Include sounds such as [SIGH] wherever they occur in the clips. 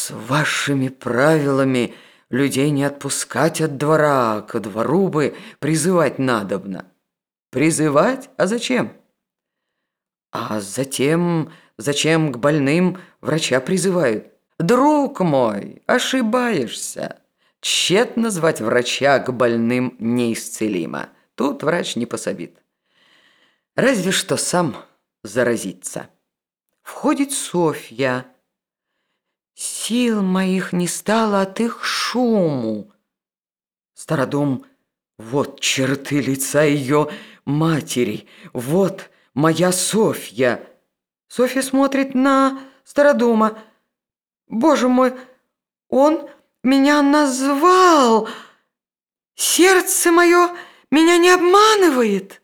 С вашими правилами людей не отпускать от двора, ко двору бы призывать надобно. Призывать? А зачем? А затем, зачем к больным врача призывают? Друг мой, ошибаешься. Тщетно звать врача к больным неисцелимо. Тут врач не пособит. Разве что сам заразиться. Входит Софья. Сил моих не стало от их шуму. Стародом, вот черты лица ее матери, вот моя Софья. Софья смотрит на Стародума. Боже мой, он меня назвал. Сердце мое меня не обманывает.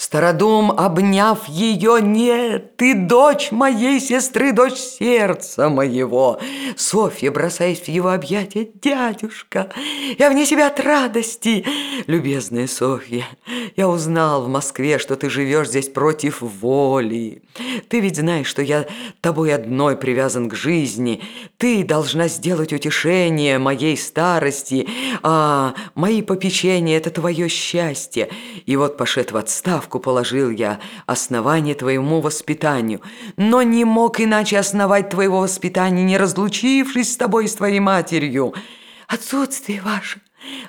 Стародум, обняв ее, нет, ты дочь моей сестры, дочь сердца моего. Софья, бросаясь в его объятия, дядюшка, я вне себя от радости. Любезная Софья, я узнал в Москве, что ты живешь здесь против воли. Ты ведь знаешь, что я тобой одной привязан к жизни. Ты должна сделать утешение моей старости, а мои попечения – это твое счастье. И вот, пошед в отставку, ставку положил я, основание твоему воспитанию, но не мог иначе основать твоего воспитания, не разлучившись с тобой и с твоей матерью. Отсутствие ваше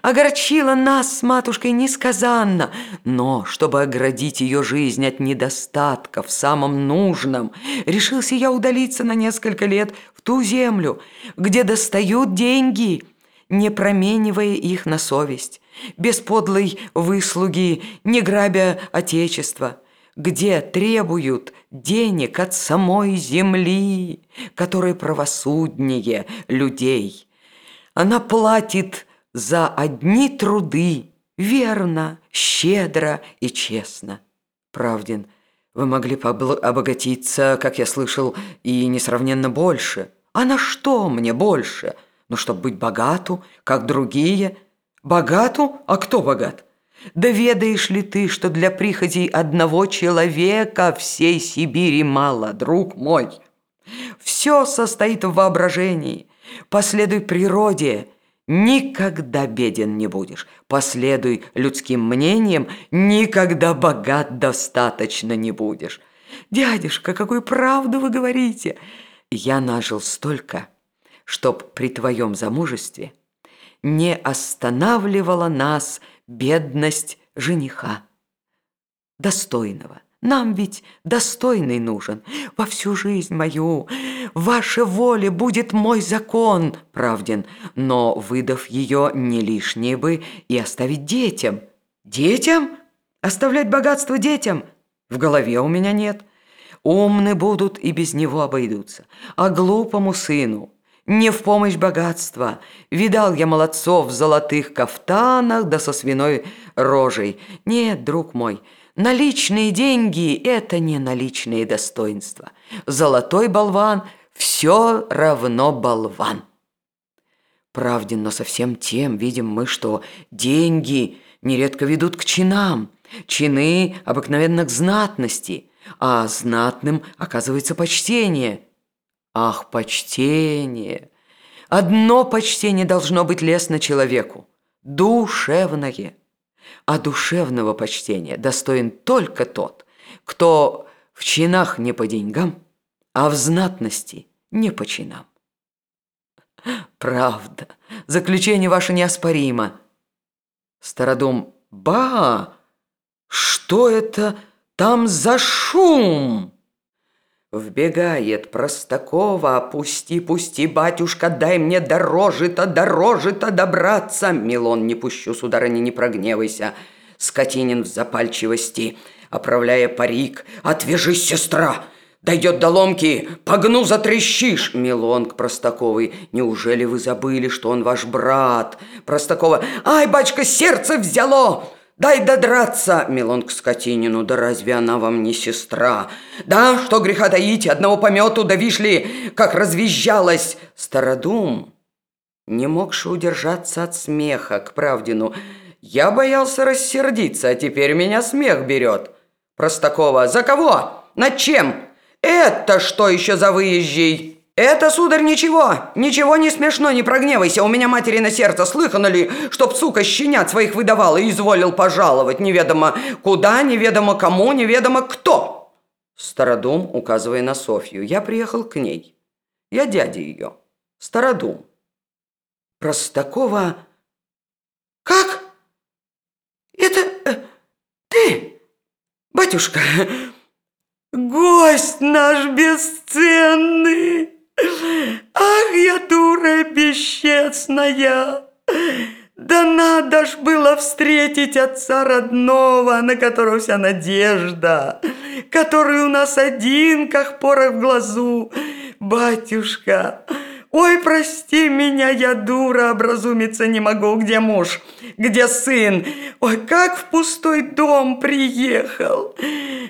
огорчило нас с матушкой несказанно, но, чтобы оградить ее жизнь от недостатка в самом нужном, решился я удалиться на несколько лет в ту землю, где достают деньги, не променивая их на совесть без подлой выслуги, не грабя отечество, где требуют денег от самой земли, которая правосуднее людей. Она платит за одни труды, верно, щедро и честно. Правдин, вы могли обогатиться, как я слышал, и несравненно больше. А на что мне больше? Ну, чтобы быть богату, как другие – Богату? А кто богат? Да ведаешь ли ты, что для приходей одного человека всей Сибири мало, друг мой? Все состоит в воображении. Последуй природе, никогда беден не будешь. Последуй людским мнениям, никогда богат достаточно не будешь. Дядюшка, какую правду вы говорите? Я нажил столько, чтоб при твоем замужестве – не останавливала нас бедность жениха. Достойного. Нам ведь достойный нужен. Во всю жизнь мою ваша воля будет мой закон, правден, но, выдав ее, не лишнее бы и оставить детям. Детям? Оставлять богатство детям? В голове у меня нет. Умны будут и без него обойдутся. А глупому сыну не в помощь богатства. Видал я молодцов в золотых кафтанах да со свиной рожей. Нет, друг мой, наличные деньги – это не наличные достоинства. Золотой болван – все равно болван. Правден, но совсем тем видим мы, что деньги нередко ведут к чинам. Чины обыкновенно к знатности, а знатным оказывается почтение – Ах, почтение! Одно почтение должно быть лестно человеку – душевное. А душевного почтения достоин только тот, кто в чинах не по деньгам, а в знатности не по чинам. Правда, заключение ваше неоспоримо. Стародум, ба, что это там за шум? Вбегает Простакова, пусти, пусти, батюшка, дай мне дороже-то, дороже-то добраться. Милон, не пущу, сударыня, не прогневайся. Скотинин в запальчивости, оправляя парик. Отвяжись, сестра! Дойдет до ломки, погну, затрещишь. Милон к Простаковой. Неужели вы забыли, что он ваш брат? Простакова. Ай, бачка, сердце взяло! Дай додраться, Милон к скотинину, да разве она вам не сестра? Да, что греха таить, одного помету, да вишли, как развизжалась. Стародум, не могши удержаться от смеха к правдину. Я боялся рассердиться, а теперь меня смех берет. Простакова, за кого? Над чем? Это что еще за выезжий? «Это, сударь, ничего, ничего не смешно, не прогневайся. У меня матери на сердце слыхано ли, чтоб сука щенят своих выдавала и изволил пожаловать неведомо куда, неведомо кому, неведомо кто». Стародум, указывая на Софью, я приехал к ней. Я дядя ее, Стародум. Простакова... «Как? Это э, ты, батюшка, гость наш бесценный!» Ах, я дура бесчестная! Да надо ж было встретить отца родного, на которого вся надежда, который у нас один, как порох в глазу. Батюшка, ой, прости меня, я дура, образумиться не могу. Где муж? Где сын? Ой, как в пустой дом приехал.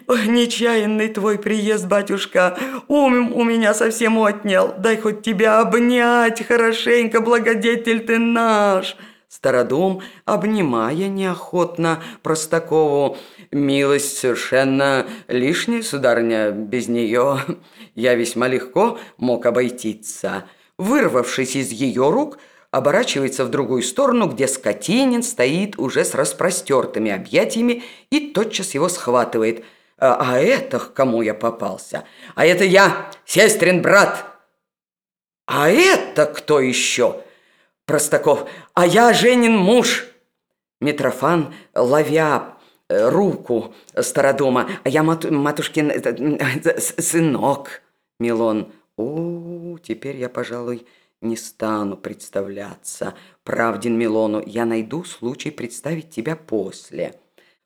Ой, нечаянный твой приезд, батюшка, ум у меня совсем отнял. Дай хоть тебя обнять хорошенько, благодетель ты наш». Стародум, обнимая неохотно Простакову, «Милость совершенно лишняя, сударыня, без нее я весьма легко мог обойтиться». Вырвавшись из ее рук, оборачивается в другую сторону, где Скотинин стоит уже с распростертыми объятиями и тотчас его схватывает – а, а это к кому я попался? А это я, сестрин брат. А это кто еще? Простаков. А я Женин муж. Митрофан, ловя э, руку Стародома. А я мат, матушкин сынок. Милон. О, теперь я, пожалуй, не стану представляться. Правдин Милону, я найду случай представить тебя после.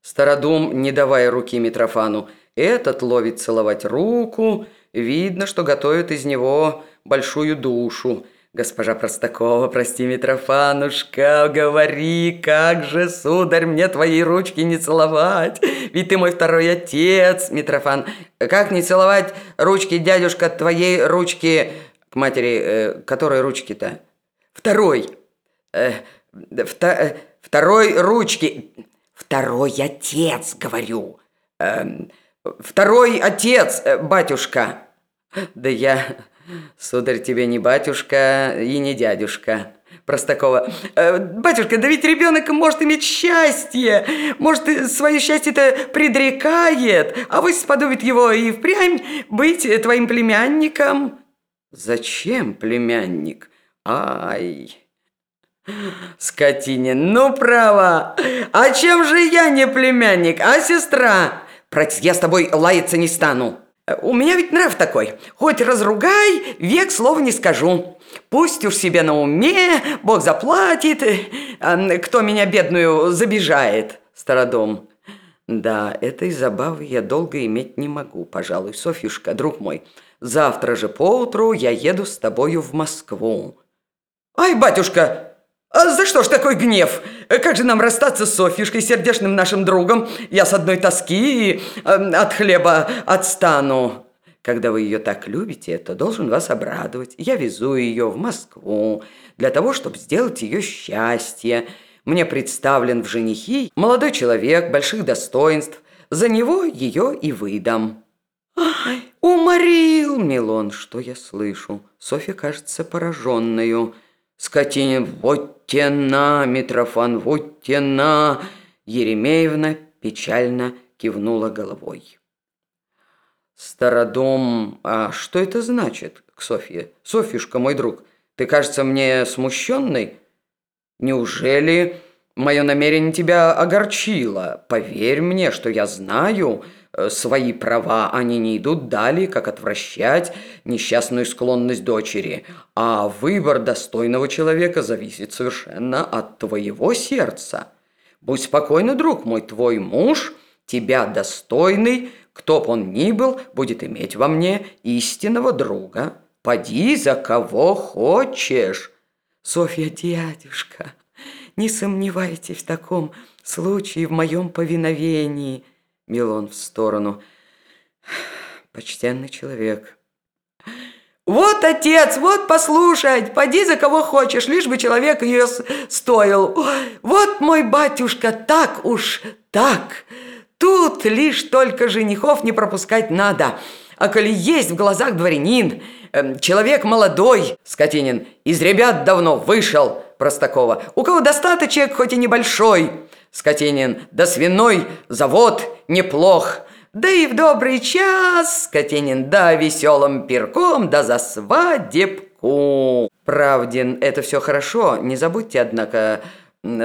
Стародум, не давая руки Митрофану, этот ловит целовать руку, видно, что готовит из него большую душу. Госпожа Простакова, прости, Митрофанушка, говори, как же, сударь, мне твоей ручки не целовать, ведь ты мой второй отец, Митрофан. Как не целовать ручки, дядюшка, твоей ручки, к матери, э, которой ручки-то? Второй, э, вто, э, второй ручки, Второй отец, говорю. Эм, второй отец, э, батюшка. Да я, сударь, тебе не батюшка и не дядюшка. Простакова. Э, батюшка, да ведь ребенок может иметь счастье. Может, свое счастье-то предрекает, а вы сподобит его и впрямь быть твоим племянником. Зачем племянник? Ай... Скотине, ну право. А чем же я не племянник, а сестра? Против, я с тобой лаяться не стану. У меня ведь нрав такой. Хоть разругай, век слова не скажу. Пусть уж себе на уме, Бог заплатит, а, кто меня бедную забежает. Стародом. Да, этой забавы я долго иметь не могу, пожалуй, Софьюшка, друг мой. Завтра же поутру я еду с тобою в Москву. Ай, батюшка, а за что ж такой гнев? Как же нам расстаться с Софьюшкой, сердечным нашим другом? Я с одной тоски и э, от хлеба отстану. Когда вы ее так любите, это должен вас обрадовать. Я везу ее в Москву для того, чтобы сделать ее счастье. Мне представлен в женихи молодой человек больших достоинств. За него ее и выдам. Ай, уморил, Милон, что я слышу. Софья кажется пораженную. Скотинин, вот тена, Митрофан, вот тена. Еремеевна печально кивнула головой. Стародом, а что это значит к Софье? Софьюшка, мой друг, ты, кажется, мне смущенный? Неужели мое намерение тебя огорчило? Поверь мне, что я знаю, свои права, они не идут далее, как отвращать несчастную склонность дочери. А выбор достойного человека зависит совершенно от твоего сердца. Будь спокойный, друг мой, твой муж, тебя достойный, кто б он ни был, будет иметь во мне истинного друга. Поди за кого хочешь. Софья, дядюшка, не сомневайтесь в таком случае в моем повиновении – Милон в сторону. Почтенный человек. Вот отец, вот послушать, поди за кого хочешь, лишь бы человек ее стоил. Вот мой батюшка, так уж, так. Тут лишь только женихов не пропускать надо. А коли есть в глазах дворянин, э, человек молодой, Скотинин, из ребят давно вышел, Простакова, у кого достаточек, хоть и небольшой, Скотинин, да свиной завод неплох, да и в добрый час, Скотинин, да веселым пирком, да за свадебку. Правдин, это все хорошо, не забудьте, однако,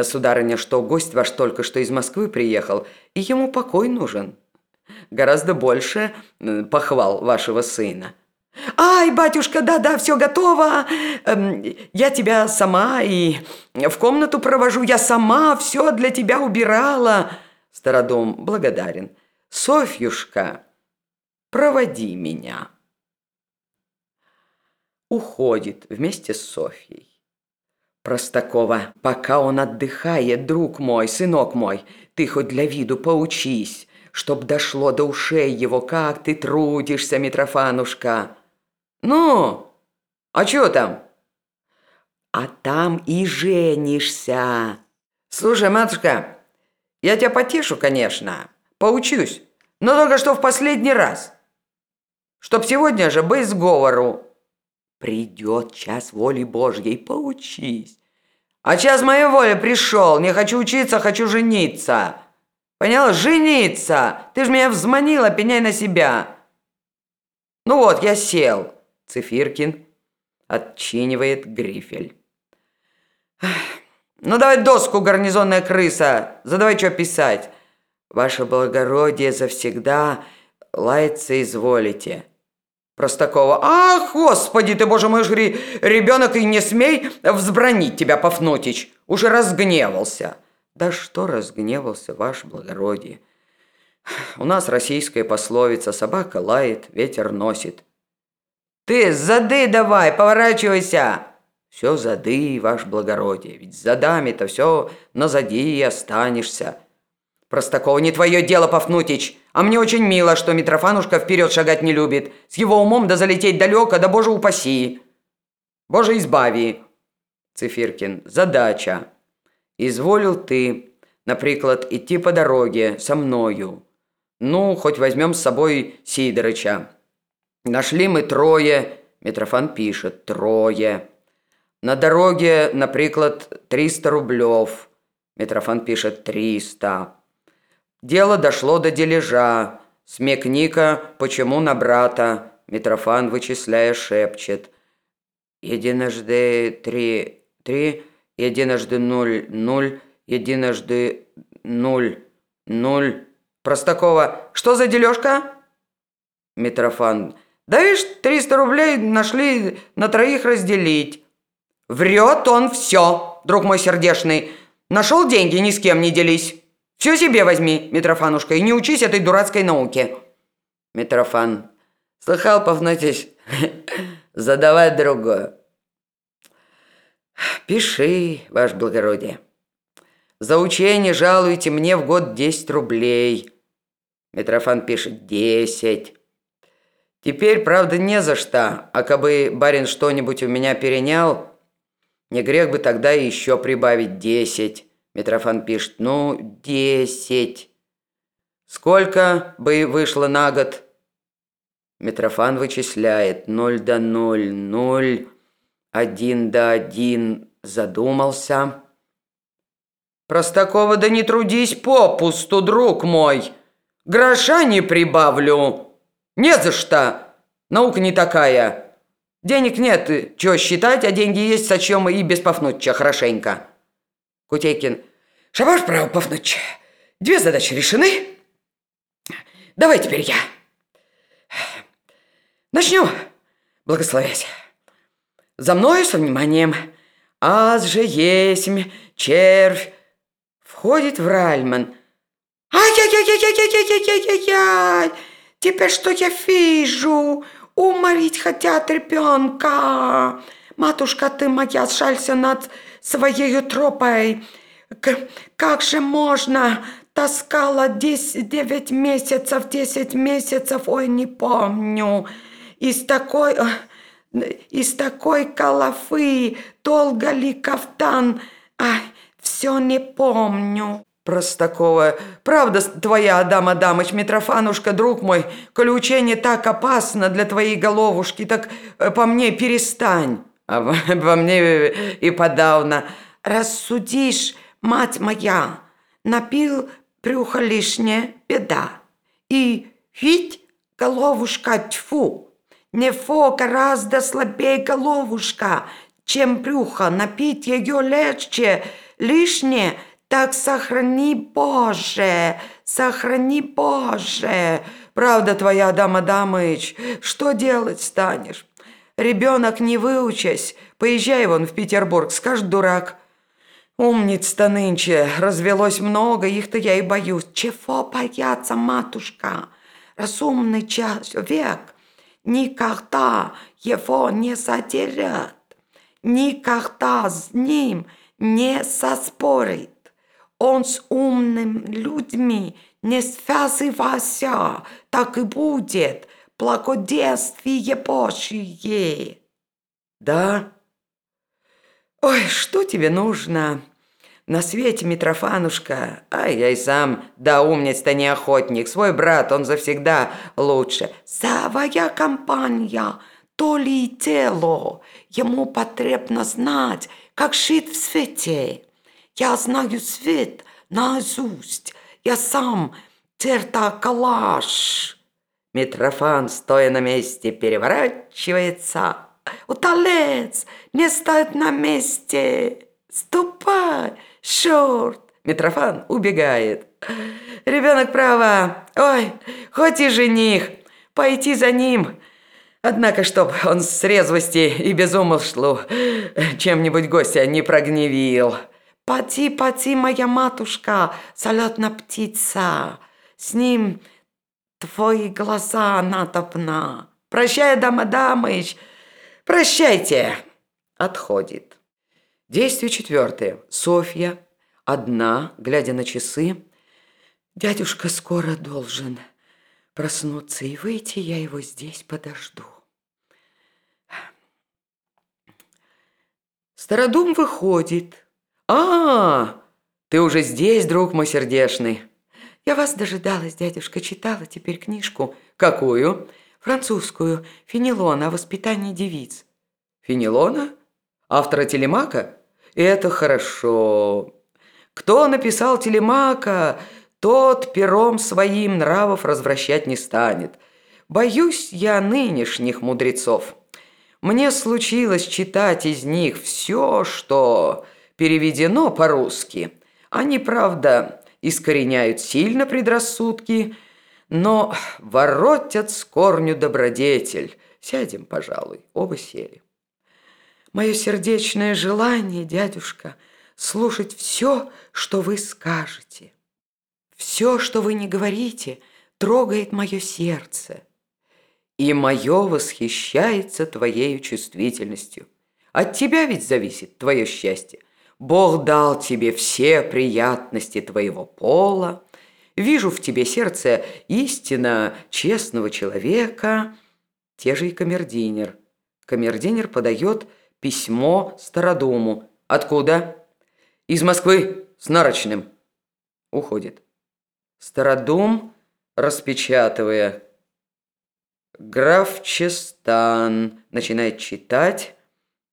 сударыня, что гость ваш только что из Москвы приехал, и ему покой нужен. Гораздо больше похвал вашего сына. «Ай, батюшка, да-да, все готово. Эм, я тебя сама и в комнату провожу. Я сама все для тебя убирала». Стародом благодарен. «Софьюшка, проводи меня». Уходит вместе с Софьей. Простакова, пока он отдыхает, друг мой, сынок мой, ты хоть для виду поучись, чтоб дошло до ушей его, как ты трудишься, Митрофанушка. Ну, а чё там? А там и женишься. Слушай, матушка, я тебя потешу, конечно, поучусь, но только что в последний раз. Чтоб сегодня же быть сговору. Придет час воли Божьей, поучись. А час моей воли пришел, не хочу учиться, хочу жениться. Поняла? Жениться! Ты же меня взманила, пеняй на себя. Ну вот, я сел. Цифиркин отчинивает грифель. «Ну давай доску, гарнизонная крыса, задавай что писать. Ваше благородие завсегда лаяться изволите». Простакова. «Ах, господи ты, боже мой, жри, ребенок, и не смей взбранить тебя, Пафнутич, уже разгневался». «Да что разгневался, ваше благородие? У нас российская пословица «собака лает, ветер носит». Ты зады давай, поворачивайся!» «Все зады, ваше благородие, ведь задами-то все назади и останешься». «Простакова, не твое дело, Пафнутич, а мне очень мило, что Митрофанушка вперед шагать не любит. С его умом да залететь далеко, да боже упаси!» «Боже избави!» Цифиркин, задача. «Изволил ты, например, идти по дороге со мною. Ну, хоть возьмем с собой Сидорыча. Нашли мы трое, Митрофан пишет, трое. На дороге, например, 300 рублев. Митрофан пишет 300. Дело дошло до дележа. Смекника, почему на брата? Митрофан, вычисляя, шепчет. Единожды три, три, единожды нуль, нуль, единожды нуль, нуль. Простакова, что за дележка? Митрофан, да видишь, 300 рублей нашли на троих разделить. Врет он все, друг мой сердешный. Нашел деньги, ни с кем не делись. Все себе возьми, Митрофанушка, и не учись этой дурацкой науке. Митрофан. Слыхал, Павнатич, [LAUGHS] задавай другое. Пиши, ваше благородие. За учение жалуйте мне в год 10 рублей. Митрофан пишет 10. Теперь, правда, не за что, а кабы барин что-нибудь у меня перенял, не грех бы тогда еще прибавить десять. Митрофан пишет, ну, десять. Сколько бы вышло на год? Митрофан вычисляет, ноль до ноль, ноль, один до один, задумался. Простакова, да не трудись попусту, друг мой, гроша не прибавлю. Не за что. Наука не такая. Денег нет, чего считать, а деньги есть, сочем и без Пафнутча хорошенько. Кутейкин. Шабаш, право, Пафнутч. Две задачи решены. Давай теперь я. Начнем, благословясь. За мною со вниманием. Аз же есмь, червь. Входит в Ральман. Ай-яй-яй-яй-яй-яй-яй-яй-яй! Теперь что я вижу? Уморить хотят ребенка. Матушка ты моя, сжалься над своей тропой. Как же можно? Таскала 10, 9 месяцев, 10 месяцев, ой, не помню. Из такой... Из такой калафы долго ли кафтан? Ай, все не помню. Простакова. Правда твоя, Адам Адамыч, Митрофанушка, друг мой, коли учение так опасно для твоей головушки, так э, по мне перестань. А по [LAUGHS] мне и подавно. Рассудишь, мать моя, напил брюхо лишнее, беда. И ведь головушка тьфу, не фо гораздо слабее головушка, чем брюхо, напить ее легче, лишнее – так сохрани, Боже, сохрани, Боже. Правда твоя, Дама Дамыч, что делать станешь? Ребенок не выучась, поезжай вон в Петербург, скажет дурак. Умниц-то нынче, развелось много, их-то я и боюсь. Чего бояться, матушка? Разумный человек никогда его не задерет, никогда с ним не соспорит. Он с умными людьми не связывался, так и будет благодействие Божье. Да? Ой, что тебе нужно? На свете, Митрофанушка, а я и сам, да умниц-то не охотник, свой брат, он завсегда лучше. Своя компания, то ли и тело, ему потребно знать, как жить в свете. Я знаю свет наизусть. Я сам тертакалаш. Митрофан, стоя на месте, переворачивается. Уталец не стоит на месте. Ступай, шорт. Митрофан убегает. Ребенок право. Ой, хоть и жених. Пойти за ним. Однако, чтоб он с резвости и без умышлу чем-нибудь гостя не прогневил. «Поди, поди, моя матушка, залетная птица, с ним твои глаза надобна. Прощай, дама Дамыч, прощайте!» Отходит. Действие четвертое. Софья, одна, глядя на часы. «Дядюшка скоро должен проснуться и выйти, я его здесь подожду». Стародум выходит, «А, ты уже здесь, друг мой сердешный!» «Я вас дожидалась, дядюшка, читала теперь книжку». «Какую?» «Французскую, Фенелона о воспитании девиц». «Фенелона? Автора Телемака?» «Это хорошо. Кто написал Телемака, тот пером своим нравов развращать не станет. Боюсь я нынешних мудрецов. Мне случилось читать из них все, что переведено по-русски. Они, правда, искореняют сильно предрассудки, но воротят с корню добродетель. Сядем, пожалуй, оба сели. Мое сердечное желание, дядюшка, слушать все, что вы скажете. Все, что вы не говорите, трогает мое сердце. И мое восхищается твоей чувствительностью. От тебя ведь зависит твое счастье. Бог дал тебе все приятности твоего пола. Вижу в тебе сердце истинно честного человека. Те же и камердинер. Камердинер подает письмо Стародуму. Откуда? Из Москвы с нарочным. Уходит. Стародум, распечатывая. Граф Честан начинает читать.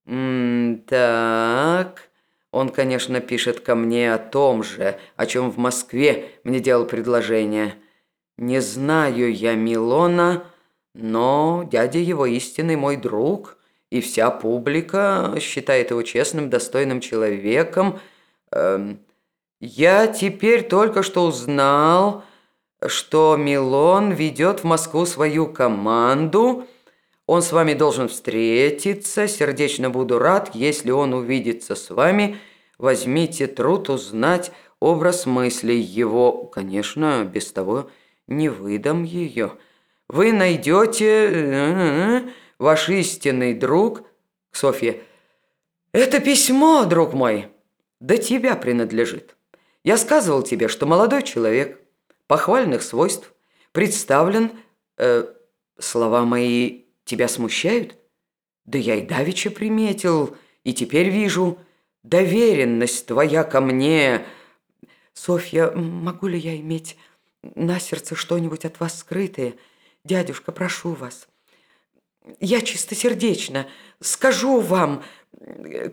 М -м так... Он, конечно, пишет ко мне о том же, о чем в Москве мне делал предложение. Не знаю я Милона, но дядя его истинный мой друг, и вся публика считает его честным, достойным человеком. Эм, я теперь только что узнал, что Милон ведет в Москву свою команду. Он с вами должен встретиться. Сердечно буду рад, если он увидится с вами. Возьмите труд узнать образ мыслей его. Конечно, без того не выдам ее. Вы найдете э, ваш истинный друг, Софья. Это письмо, друг мой, до тебя принадлежит. Я сказывал тебе, что молодой человек похвальных свойств представлен... Э, слова мои тебя смущают? Да я и давеча приметил, и теперь вижу, доверенность твоя ко мне Софья, могу ли я иметь на сердце что-нибудь от вас скрытое? Дядюшка, прошу вас. Я чистосердечно скажу вам,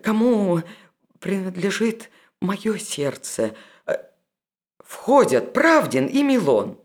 кому принадлежит мое сердце. Входят Правдин и Милон.